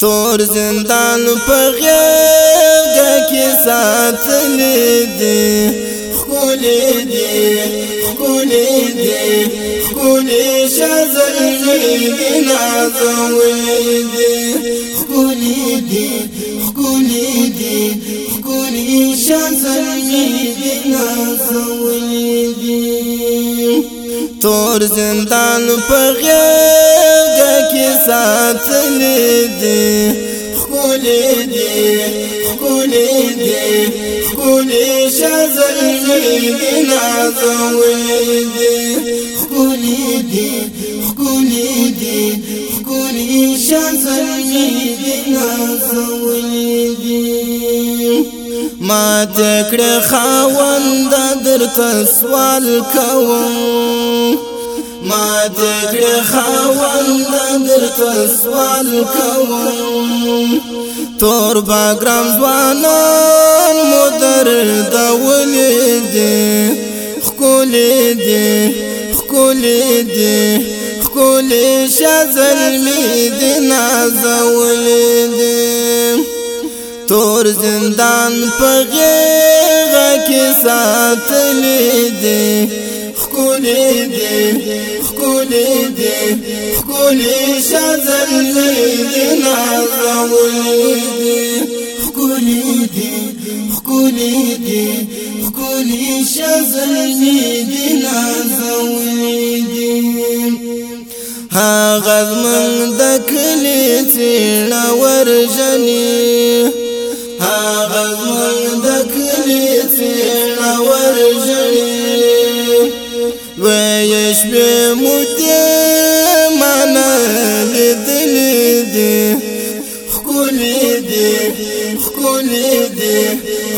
تور زندان پر غیب کی ساتلی دی خکولی دی خکولی دی خکولی شزلی دی نازوی دی خکولی دی خکولی دی خکولی شزلی دی نازوی دی تور زندان پر غیب ساتلی دی خکولی دی خکولی دی خکولی شازل زیدی نازوی دی خکولی دی خکولی دی خکولی شازل زیدی نازوی دی ما تکڑ خواند در تسوال کوم ما دې خاوند درته سوال کوم تور باګرام ځوانان مدر دا ولې دې خولې دې خولې دې خولې شزل می دې نازولې دې تور زندان په غېږه کې ساتلې دې خولې دې ښکلی دی ښکلی شازل زیدنا راولی دی ښکلی دی ښکلی دی ښکلی شازل زیدنا راولی دی هاغز من د کلی تینا ورجنی هاغز من د کلی تینا ورجنی شپې مودې مانا لیدلې دي خولې دي خولې دي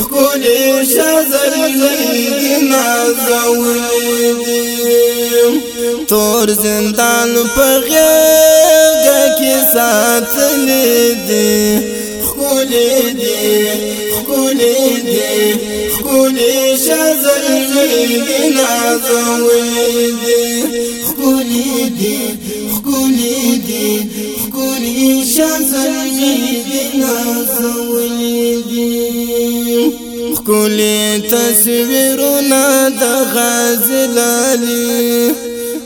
خولې شازر زنګ نازولې دي تور زندان په غېږ کې ساتلې دي خولې دي خولې دي خولې شازر زنګ نازولې دي دي خکولی شان زلمی دی نازولی دی خکولی تصویرونا دا غازلالی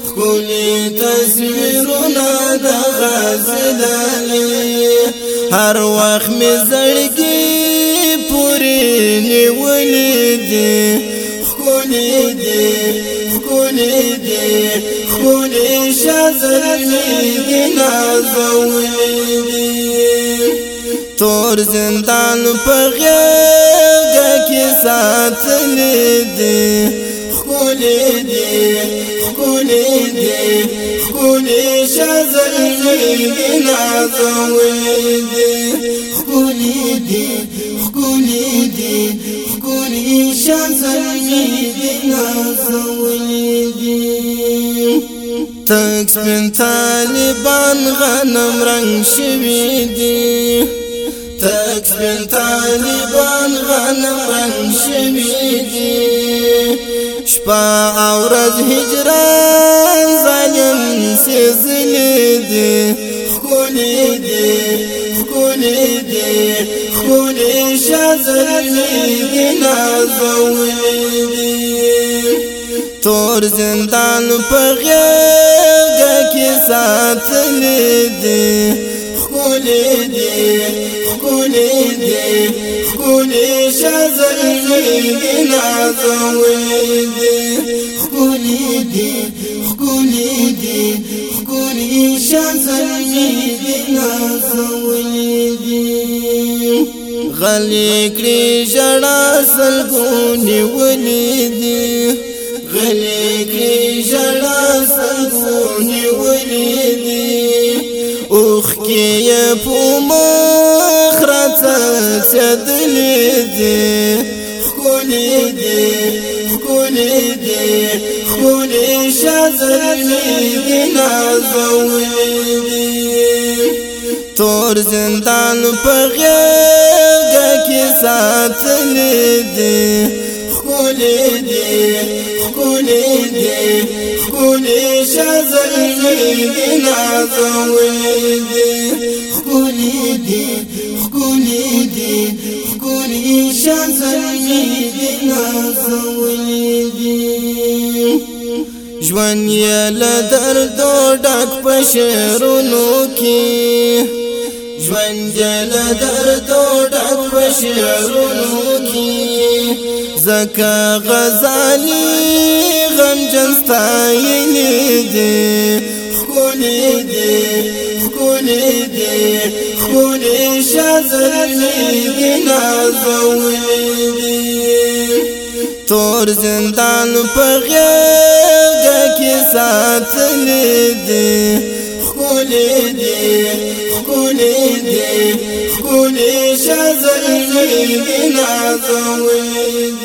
خکولی تصویرونا دا غازلالی هر وخت می زړګي پوری نیولې دي خکولی درمی دی نازولی دی تور زندان پر غیرگا کی ساتلی دی خکولی دی خکولی دی خکولی شازلی دی نازولی دی خکولی دی خکولی دی خکولی شازلی دی نازولی تک سپین طالبان غنم رنگ شوی دی تک سپین طالبان غنم رنگ شوی دی شپا او رز هجران ظالم سیزلی دی خکولی دی خکولی دی خکولی شازلی دی نازولی دی تور زندان په غېږ کې ساتلې دي خولې دي خولې دي خولې شزلې نازوي دي خولې دي خولې دي خولې شزلې نازوي دي غلي کړې جړا سلګونی ولې دي یې په مخ راځل سدلې دې خولې دې خولې دې خولې شذلې دې نازوي تور زندان په غېږ کې ساتلې دې خولې ویلی دی خولی شزل ویلی نازم ویلی دی خولی دی خولی دی خولی شزل ویلی نازم ویلی دی ژوند یې له درد ډک په شعرونو کې ژوند یې له درد ډک په شعرونو کې زکه غزالي غم جنستایلی دی خولی دی خولی دی خولی شازرلی دی نازولی دی تور زندان پر غیغه کی ساتلی دی خولی دی خولی دی خولی شازرلی دی نازولی دی